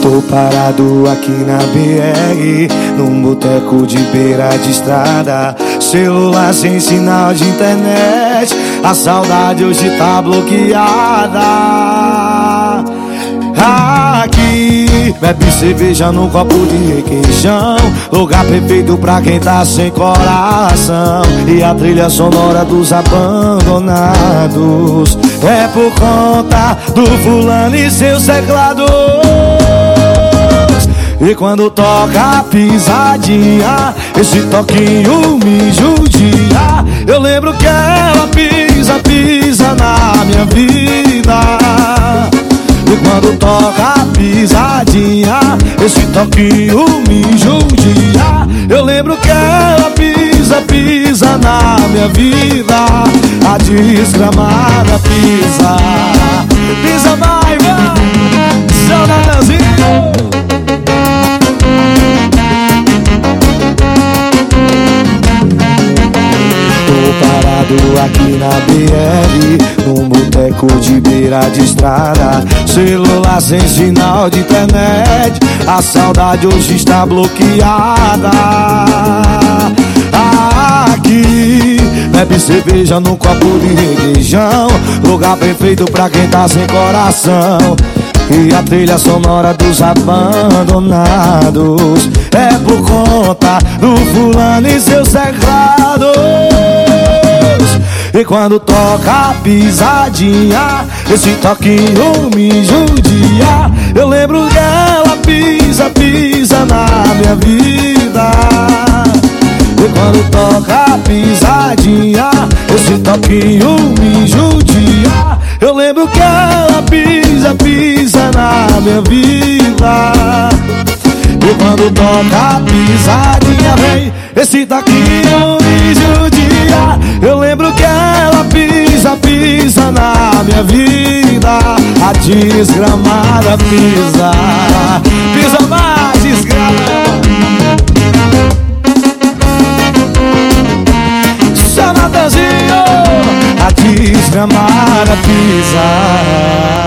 Tô parado aqui na BR, num boteco de beira de estrada. Celular sem sinal de internet, a saudade hoje tá bloqueada. Bebe cerveja num copo de requeijão. Lugar perfeito pra quem tá sem coração. E a trilha sonora dos abandonados é por conta do fulano e seus teclados. E quando toca a pisadinha, esse toquinho me judia. Eu lembro que ela pisa, pisa na minha vida. Quando toca pisadinha, esse toquinho me judia. Eu lembro que ela pisa, pisa na minha vida. A desgramada pisa, pisa vai, vai, seu Natanzinho. Aqui na BR Num boteco de beira de estrada. Celular sem sinal de internet A saudade hoje está bloqueada. Aqui Bebe cerveja num copo de requeijão Lugar perfeito pra quem tá sem coração. E a trilha sonora dos abandonados É por conta do fulano e seus teclados e quando toca a pisadinha Esse toquinho me judia. Eu lembro dela pisa, pisa na minha vida. E quando toca a pisadinha Esse toquinho me judia. Eu lembro que ela pisa, pisa na minha vida. E quando toca a pisadinha vem Esse toquinho me judia. Eu lembro que pisa, pisa na minha vida A desgramada pisa. Pisa mais, desgrama Seu A desgramada pisa